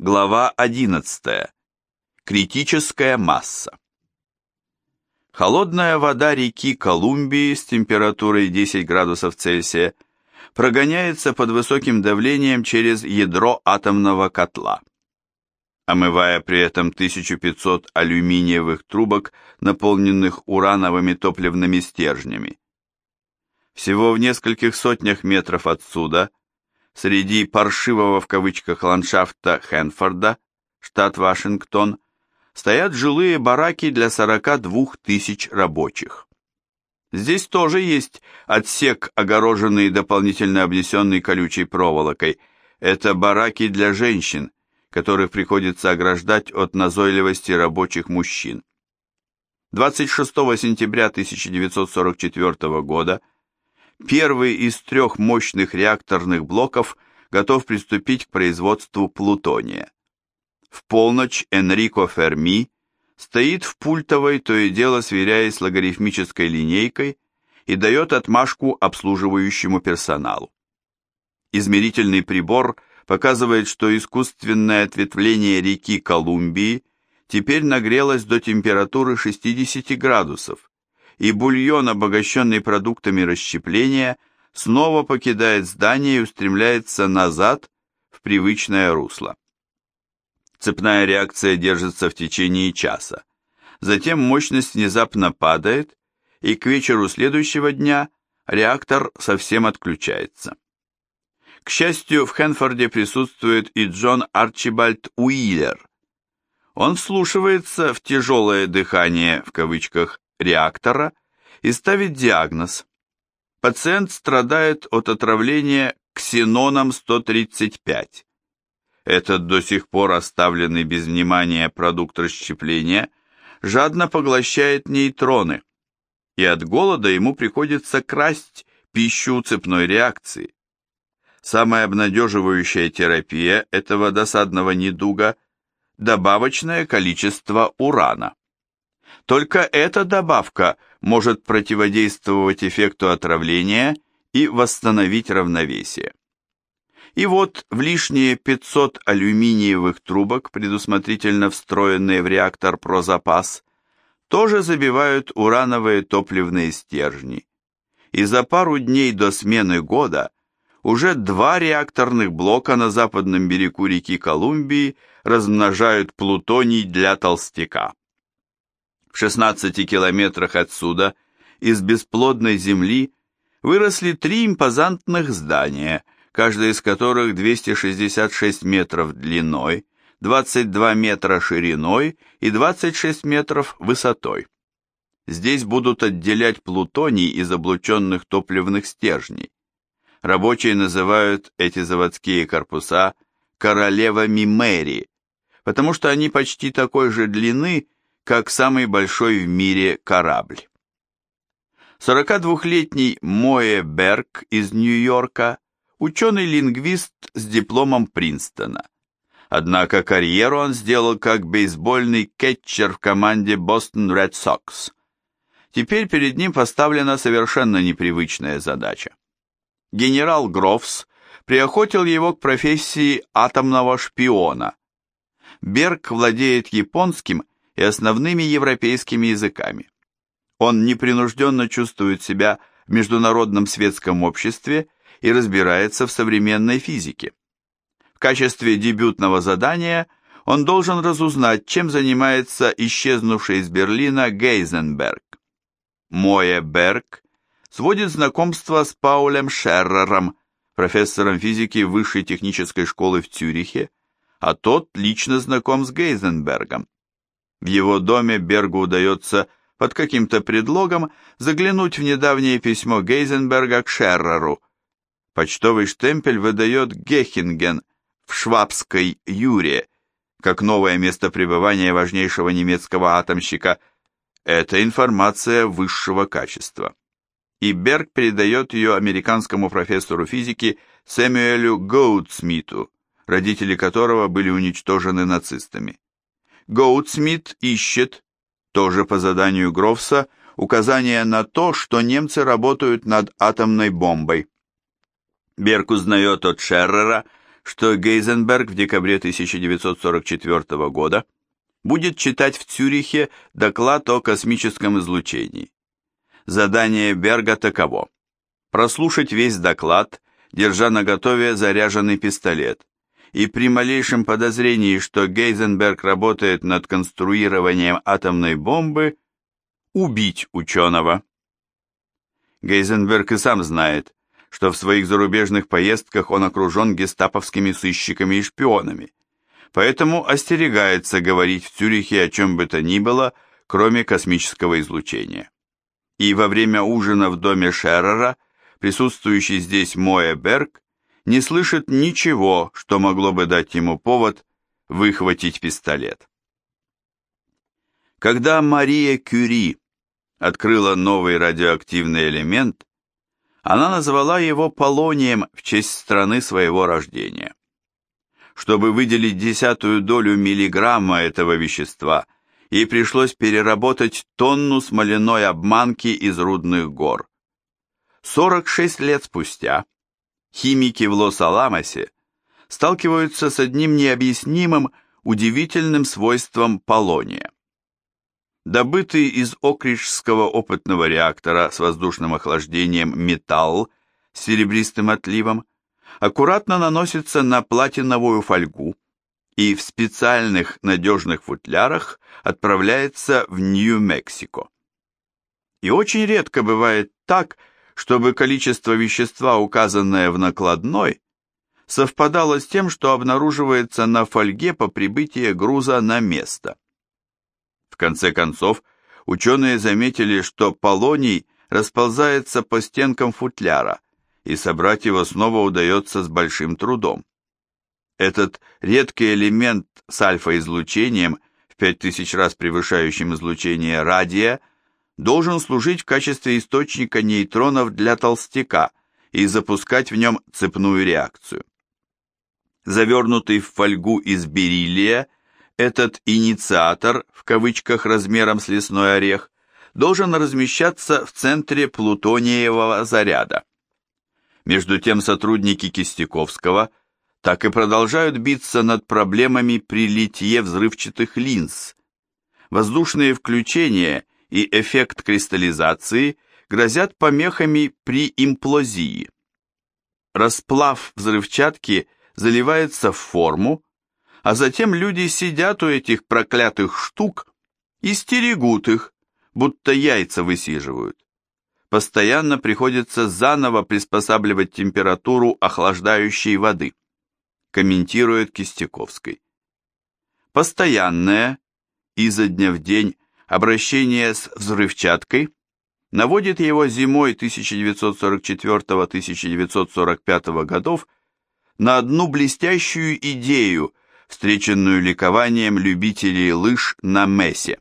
Глава 11. Критическая масса. Холодная вода реки Колумбии с температурой 10 градусов Цельсия прогоняется под высоким давлением через ядро атомного котла, омывая при этом 1500 алюминиевых трубок, наполненных урановыми топливными стержнями. Всего в нескольких сотнях метров отсюда – Среди паршивого в кавычках ландшафта Хэнфорда, штат Вашингтон, стоят жилые бараки для 42 тысяч рабочих. Здесь тоже есть отсек, огороженный дополнительно обнесенный колючей проволокой. Это бараки для женщин, которых приходится ограждать от назойливости рабочих мужчин. 26 сентября 1944 года первый из трех мощных реакторных блоков готов приступить к производству плутония. В полночь Энрико Ферми стоит в пультовой, то и дело сверяясь с логарифмической линейкой, и дает отмашку обслуживающему персоналу. Измерительный прибор показывает, что искусственное ответвление реки Колумбии теперь нагрелось до температуры 60 градусов, и бульон, обогащенный продуктами расщепления, снова покидает здание и устремляется назад в привычное русло. Цепная реакция держится в течение часа. Затем мощность внезапно падает, и к вечеру следующего дня реактор совсем отключается. К счастью, в Хенфорде присутствует и Джон Арчибальд Уиллер. Он вслушивается в тяжелое дыхание, в кавычках, реактора и ставит диагноз. Пациент страдает от отравления ксеноном-135. Этот до сих пор оставленный без внимания продукт расщепления жадно поглощает нейтроны, и от голода ему приходится красть пищу цепной реакции. Самая обнадеживающая терапия этого досадного недуга – добавочное количество урана. Только эта добавка может противодействовать эффекту отравления и восстановить равновесие. И вот в лишние 500 алюминиевых трубок, предусмотрительно встроенные в реактор про запас, тоже забивают урановые топливные стержни. И за пару дней до смены года уже два реакторных блока на западном берегу реки Колумбии размножают плутоний для толстяка. В 16 километрах отсюда из бесплодной земли выросли три импозантных здания, каждое из которых 266 метров длиной, 22 метра шириной и 26 метров высотой. Здесь будут отделять плутоний из облученных топливных стержней. Рабочие называют эти заводские корпуса королевами Мэри, потому что они почти такой же длины, как самый большой в мире корабль. 42-летний Моэ Берг из Нью-Йорка, ученый-лингвист с дипломом Принстона. Однако карьеру он сделал как бейсбольный кетчер в команде Бостон Ред Сокс. Теперь перед ним поставлена совершенно непривычная задача. Генерал Грофс приохотил его к профессии атомного шпиона. Берг владеет японским и основными европейскими языками. Он непринужденно чувствует себя в международном светском обществе и разбирается в современной физике. В качестве дебютного задания он должен разузнать, чем занимается исчезнувший из Берлина Гейзенберг. Моя Берг сводит знакомство с Паулем Шеррером, профессором физики Высшей технической школы в Цюрихе, а тот лично знаком с Гейзенбергом. В его доме Бергу удается под каким-то предлогом заглянуть в недавнее письмо Гейзенберга к Шерреру. Почтовый штемпель выдает Гехинген в Швабской Юре, как новое место пребывания важнейшего немецкого атомщика. Это информация высшего качества. И Берг передает ее американскому профессору физики Сэмюэлю Гоутсмиту, родители которого были уничтожены нацистами. Гоутсмит ищет, тоже по заданию Грофса, указания на то, что немцы работают над атомной бомбой. Берг узнает от Шеррера, что Гейзенберг в декабре 1944 года будет читать в Цюрихе доклад о космическом излучении. Задание Берга таково – прослушать весь доклад, держа наготове заряженный пистолет, и при малейшем подозрении, что Гейзенберг работает над конструированием атомной бомбы, убить ученого. Гейзенберг и сам знает, что в своих зарубежных поездках он окружен гестаповскими сыщиками и шпионами, поэтому остерегается говорить в Цюрихе о чем бы то ни было, кроме космического излучения. И во время ужина в доме Шеррера присутствующий здесь Моэ Берг не слышит ничего, что могло бы дать ему повод выхватить пистолет. Когда Мария Кюри открыла новый радиоактивный элемент, она назвала его полонием в честь страны своего рождения. Чтобы выделить десятую долю миллиграмма этого вещества, ей пришлось переработать тонну смоляной обманки из рудных гор. 46 лет спустя химики в Лос-Аламосе сталкиваются с одним необъяснимым, удивительным свойством полония. Добытый из окриджского опытного реактора с воздушным охлаждением металл с серебристым отливом аккуратно наносится на платиновую фольгу и в специальных надежных футлярах отправляется в Нью-Мексико. И очень редко бывает так, чтобы количество вещества, указанное в накладной, совпадало с тем, что обнаруживается на фольге по прибытии груза на место. В конце концов, ученые заметили, что полоний расползается по стенкам футляра, и собрать его снова удается с большим трудом. Этот редкий элемент с альфа-излучением, в 5000 раз превышающим излучение радия, должен служить в качестве источника нейтронов для толстяка и запускать в нем цепную реакцию. Завернутый в фольгу из бериллия, этот «инициатор» в кавычках размером с лесной орех должен размещаться в центре плутониевого заряда. Между тем сотрудники Кистяковского так и продолжают биться над проблемами при литье взрывчатых линз. Воздушные включения – и эффект кристаллизации грозят помехами при имплозии. Расплав взрывчатки заливается в форму, а затем люди сидят у этих проклятых штук и стерегут их, будто яйца высиживают. Постоянно приходится заново приспосабливать температуру охлаждающей воды, комментирует Кистяковский. Постоянное, изо дня в день Обращение с взрывчаткой наводит его зимой 1944-1945 годов на одну блестящую идею, встреченную ликованием любителей лыж на Мессе.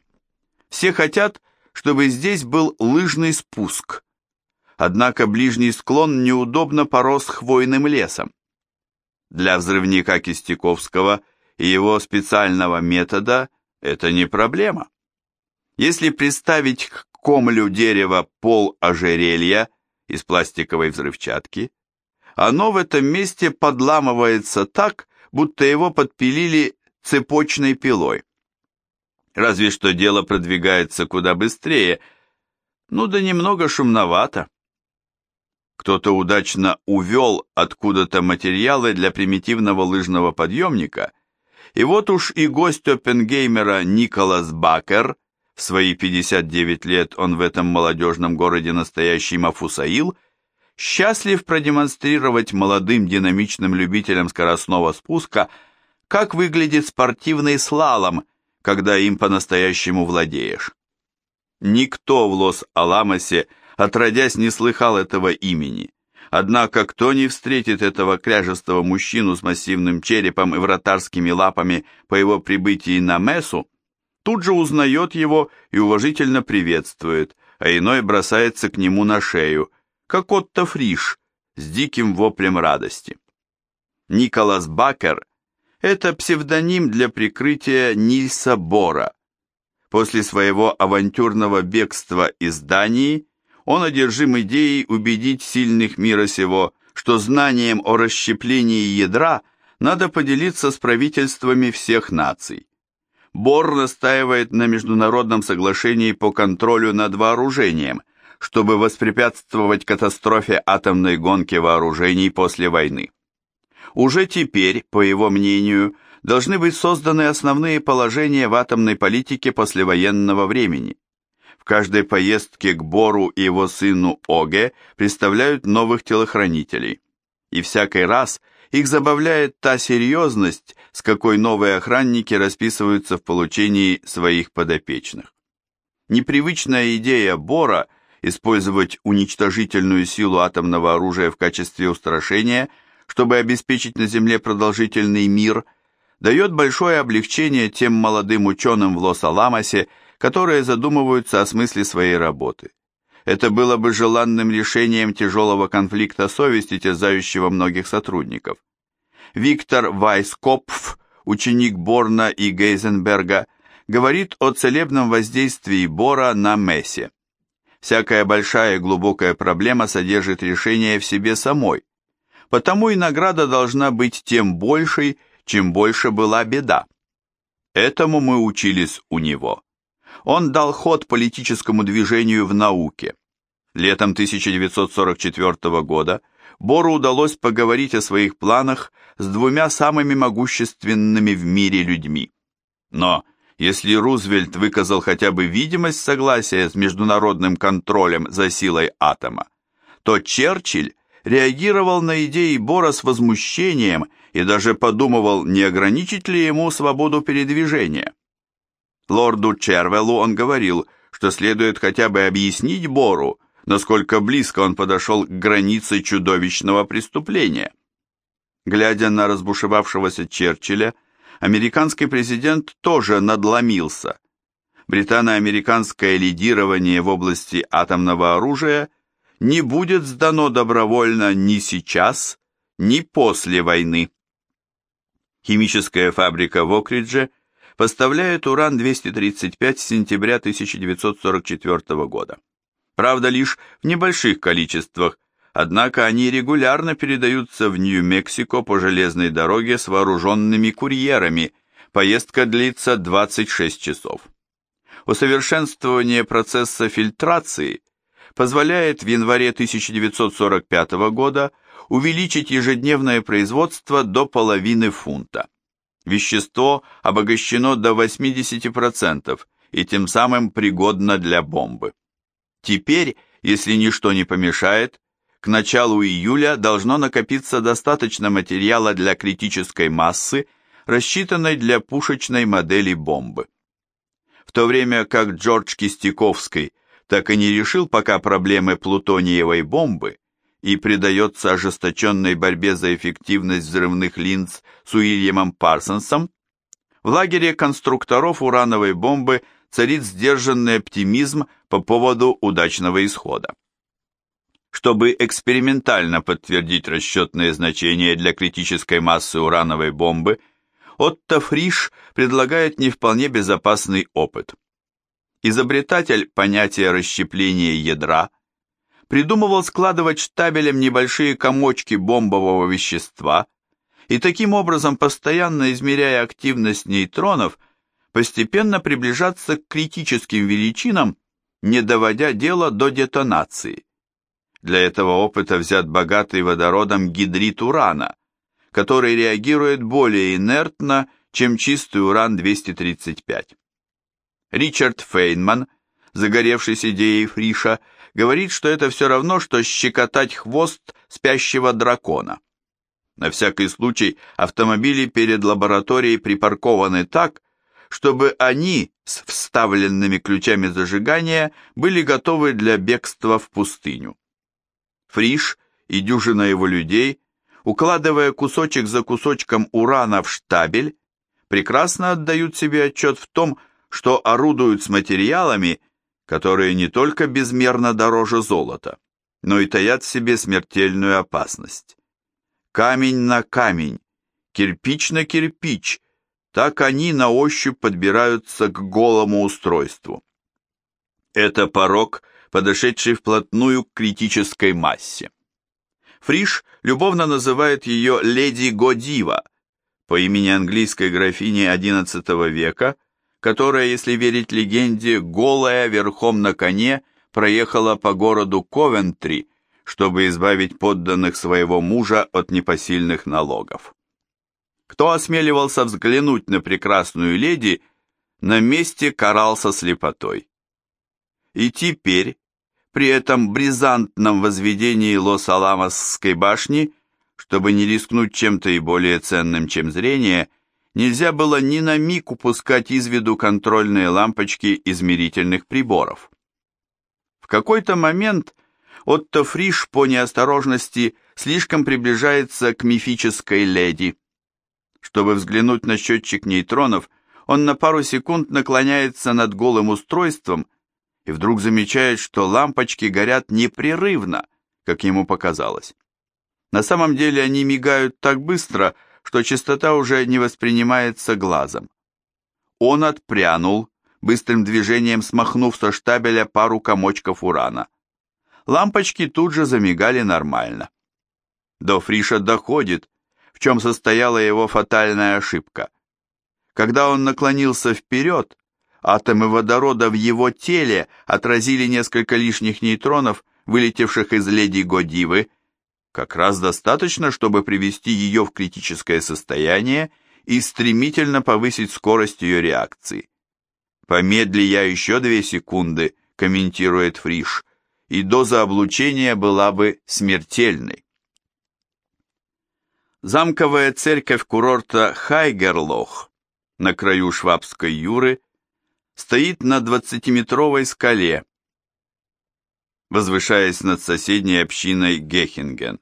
Все хотят, чтобы здесь был лыжный спуск. Однако ближний склон неудобно порос хвойным лесом. Для взрывника Кистяковского и его специального метода это не проблема. Если приставить к комлю дерева пол ожерелья из пластиковой взрывчатки, оно в этом месте подламывается так, будто его подпилили цепочной пилой. Разве что дело продвигается куда быстрее, ну да немного шумновато. Кто-то удачно увел откуда-то материалы для примитивного лыжного подъемника, и вот уж и гость Оппенгеймера Николас Бакер – в свои 59 лет он в этом молодежном городе настоящий Мафусаил, счастлив продемонстрировать молодым динамичным любителям скоростного спуска, как выглядит спортивный слалом, когда им по-настоящему владеешь. Никто в Лос-Аламосе отродясь не слыхал этого имени. Однако кто не встретит этого кряжестого мужчину с массивным черепом и вратарскими лапами по его прибытии на Мессу, тут же узнает его и уважительно приветствует, а иной бросается к нему на шею, как Отто Фриш, с диким воплем радости. Николас Бакер – это псевдоним для прикрытия Нильса Бора. После своего авантюрного бегства из Дании он одержим идеей убедить сильных мира сего, что знанием о расщеплении ядра надо поделиться с правительствами всех наций. Бор настаивает на международном соглашении по контролю над вооружением, чтобы воспрепятствовать катастрофе атомной гонки вооружений после войны. Уже теперь, по его мнению, должны быть созданы основные положения в атомной политике послевоенного времени. В каждой поездке к Бору и его сыну Оге представляют новых телохранителей. И всякий раз – их забавляет та серьезность, с какой новые охранники расписываются в получении своих подопечных. Непривычная идея Бора использовать уничтожительную силу атомного оружия в качестве устрашения, чтобы обеспечить на Земле продолжительный мир, дает большое облегчение тем молодым ученым в Лос-Аламосе, которые задумываются о смысле своей работы. Это было бы желанным решением тяжелого конфликта совести, терзающего многих сотрудников. Виктор Вайскопф, ученик Борна и Гейзенберга, говорит о целебном воздействии Бора на Мессе. Всякая большая и глубокая проблема содержит решение в себе самой, потому и награда должна быть тем большей, чем больше была беда. Этому мы учились у него. Он дал ход политическому движению в науке. Летом 1944 года Бору удалось поговорить о своих планах с двумя самыми могущественными в мире людьми. Но если Рузвельт выказал хотя бы видимость согласия с международным контролем за силой атома, то Черчилль реагировал на идеи Бора с возмущением и даже подумывал, не ограничить ли ему свободу передвижения. Лорду Червеллу он говорил, что следует хотя бы объяснить Бору, насколько близко он подошел к границе чудовищного преступления. Глядя на разбушевавшегося Черчилля, американский президент тоже надломился. Британо-американское лидирование в области атомного оружия не будет сдано добровольно ни сейчас, ни после войны. Химическая фабрика в Окридже поставляет уран-235 с сентября 1944 года. Правда, лишь в небольших количествах, однако они регулярно передаются в Нью-Мексико по железной дороге с вооруженными курьерами. Поездка длится 26 часов. Усовершенствование процесса фильтрации позволяет в январе 1945 года увеличить ежедневное производство до половины фунта. Вещество обогащено до 80% и тем самым пригодно для бомбы. Теперь, если ничто не помешает, к началу июля должно накопиться достаточно материала для критической массы, рассчитанной для пушечной модели бомбы. В то время как Джордж Кистяковский так и не решил пока проблемы плутониевой бомбы, и предается ожесточенной борьбе за эффективность взрывных линз с Уильямом Парсонсом, в лагере конструкторов урановой бомбы царит сдержанный оптимизм по поводу удачного исхода. Чтобы экспериментально подтвердить расчетные значения для критической массы урановой бомбы, Отто Фриш предлагает не вполне безопасный опыт. Изобретатель понятия расщепления ядра придумывал складывать штабелем небольшие комочки бомбового вещества и таким образом, постоянно измеряя активность нейтронов, постепенно приближаться к критическим величинам, не доводя дело до детонации. Для этого опыта взят богатый водородом гидрид урана, который реагирует более инертно, чем чистый уран-235. Ричард Фейнман, загоревшись идеей Фриша, говорит, что это все равно, что щекотать хвост спящего дракона. На всякий случай автомобили перед лабораторией припаркованы так, чтобы они с вставленными ключами зажигания были готовы для бегства в пустыню. Фриш и дюжина его людей, укладывая кусочек за кусочком урана в штабель, прекрасно отдают себе отчет в том, что орудуют с материалами, которые не только безмерно дороже золота, но и таят в себе смертельную опасность. Камень на камень, кирпич на кирпич, так они на ощупь подбираются к голому устройству. Это порог, подошедший вплотную к критической массе. Фриш любовно называет ее «леди Годива», по имени английской графини XI века, которая, если верить легенде, голая верхом на коне проехала по городу Ковентри, чтобы избавить подданных своего мужа от непосильных налогов. Кто осмеливался взглянуть на прекрасную леди, на месте карался слепотой. И теперь, при этом бризантном возведении Лос-Аламосской башни, чтобы не рискнуть чем-то и более ценным, чем зрение, нельзя было ни на миг упускать из виду контрольные лампочки измерительных приборов. В какой-то момент Отто Фриш по неосторожности слишком приближается к мифической леди. Чтобы взглянуть на счетчик нейтронов, он на пару секунд наклоняется над голым устройством и вдруг замечает, что лампочки горят непрерывно, как ему показалось. На самом деле они мигают так быстро, что частота уже не воспринимается глазом. Он отпрянул, быстрым движением смахнув со штабеля пару комочков урана. Лампочки тут же замигали нормально. До Фриша доходит, в чем состояла его фатальная ошибка. Когда он наклонился вперед, атомы водорода в его теле отразили несколько лишних нейтронов, вылетевших из леди Годивы, как раз достаточно, чтобы привести ее в критическое состояние и стремительно повысить скорость ее реакции. «Помедли я еще две секунды», — комментирует Фриш, «и доза облучения была бы смертельной». Замковая церковь курорта Хайгерлох на краю Швабской Юры стоит на 20-метровой скале, возвышаясь над соседней общиной Гехинген.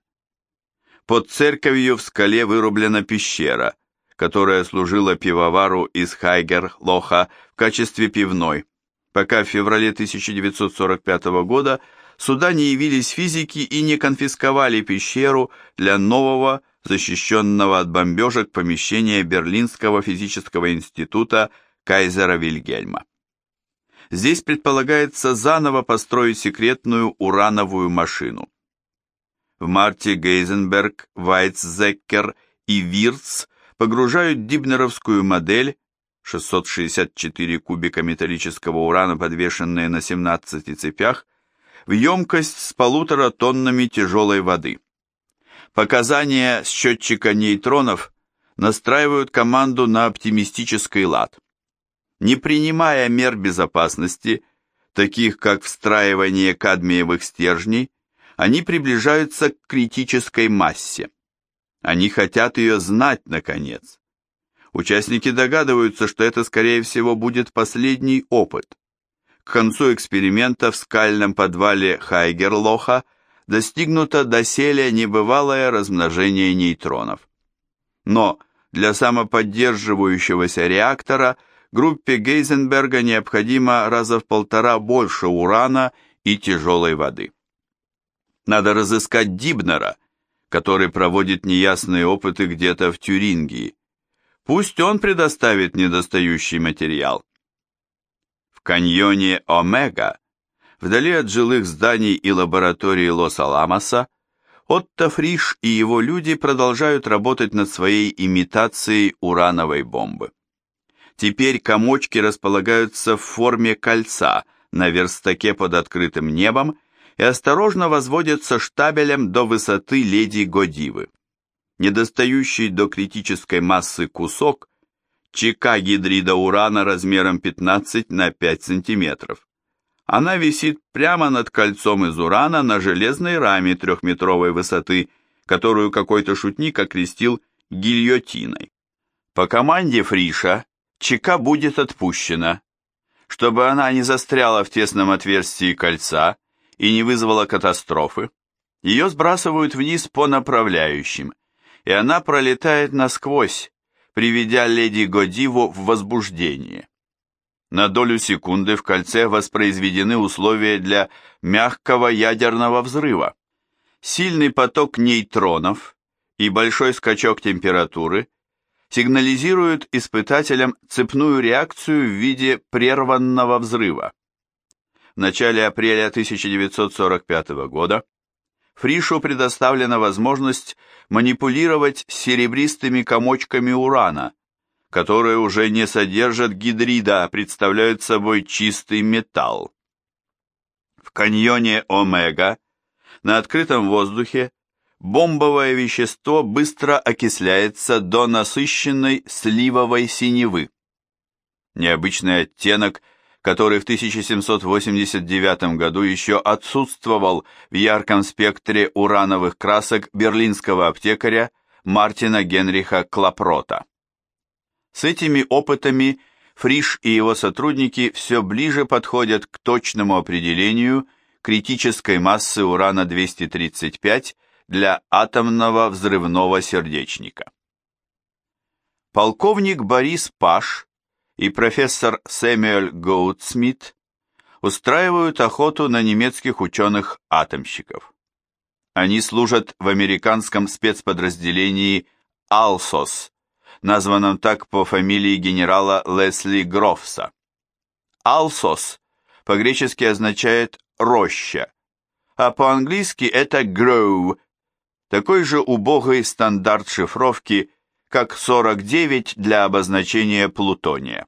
Под церковью в скале вырублена пещера, которая служила пивовару из Хайгер-Лоха в качестве пивной, пока в феврале 1945 года сюда не явились физики и не конфисковали пещеру для нового, защищенного от бомбежек помещения Берлинского физического института Кайзера Вильгельма. Здесь предполагается заново построить секретную урановую машину. В марте Гейзенберг, Вайцзеккер и Вирц погружают дибнеровскую модель 664 кубика металлического урана, подвешенные на 17 цепях, в емкость с полутора тоннами тяжелой воды. Показания счетчика нейтронов настраивают команду на оптимистический лад. Не принимая мер безопасности, таких как встраивание кадмиевых стержней, они приближаются к критической массе. Они хотят ее знать, наконец. Участники догадываются, что это, скорее всего, будет последний опыт. К концу эксперимента в скальном подвале Хайгерлоха достигнуто доселе небывалое размножение нейтронов. Но для самоподдерживающегося реактора группе Гейзенберга необходимо раза в полтора больше урана и тяжелой воды. Надо разыскать Дибнера, который проводит неясные опыты где-то в Тюрингии. Пусть он предоставит недостающий материал. В каньоне Омега, вдали от жилых зданий и лаборатории Лос-Аламоса, Отто Фриш и его люди продолжают работать над своей имитацией урановой бомбы. Теперь комочки располагаются в форме кольца на верстаке под открытым небом и осторожно возводятся штабелем до высоты леди Годивы. Недостающий до критической массы кусок – чека гидрида урана размером 15 на 5 сантиметров. Она висит прямо над кольцом из урана на железной раме трехметровой высоты, которую какой-то шутник окрестил гильотиной. По команде Фриша чека будет отпущена. Чтобы она не застряла в тесном отверстии кольца, и не вызвала катастрофы, ее сбрасывают вниз по направляющим, и она пролетает насквозь, приведя леди Годиву в возбуждение. На долю секунды в кольце воспроизведены условия для мягкого ядерного взрыва. Сильный поток нейтронов и большой скачок температуры сигнализируют испытателям цепную реакцию в виде прерванного взрыва в начале апреля 1945 года Фришу предоставлена возможность манипулировать серебристыми комочками урана, которые уже не содержат гидрида, а представляют собой чистый металл. В каньоне Омега на открытом воздухе бомбовое вещество быстро окисляется до насыщенной сливовой синевы. Необычный оттенок, который в 1789 году еще отсутствовал в ярком спектре урановых красок берлинского аптекаря Мартина Генриха Клапрота. С этими опытами Фриш и его сотрудники все ближе подходят к точному определению критической массы урана-235 для атомного взрывного сердечника. Полковник Борис Паш и профессор Сэмюэль Гоутсмит устраивают охоту на немецких ученых-атомщиков. Они служат в американском спецподразделении «Алсос», названном так по фамилии генерала Лесли Грофса. «Алсос» по-гречески означает «роща», а по-английски это «grow», такой же убогий стандарт шифровки, как 49 для обозначения плутония.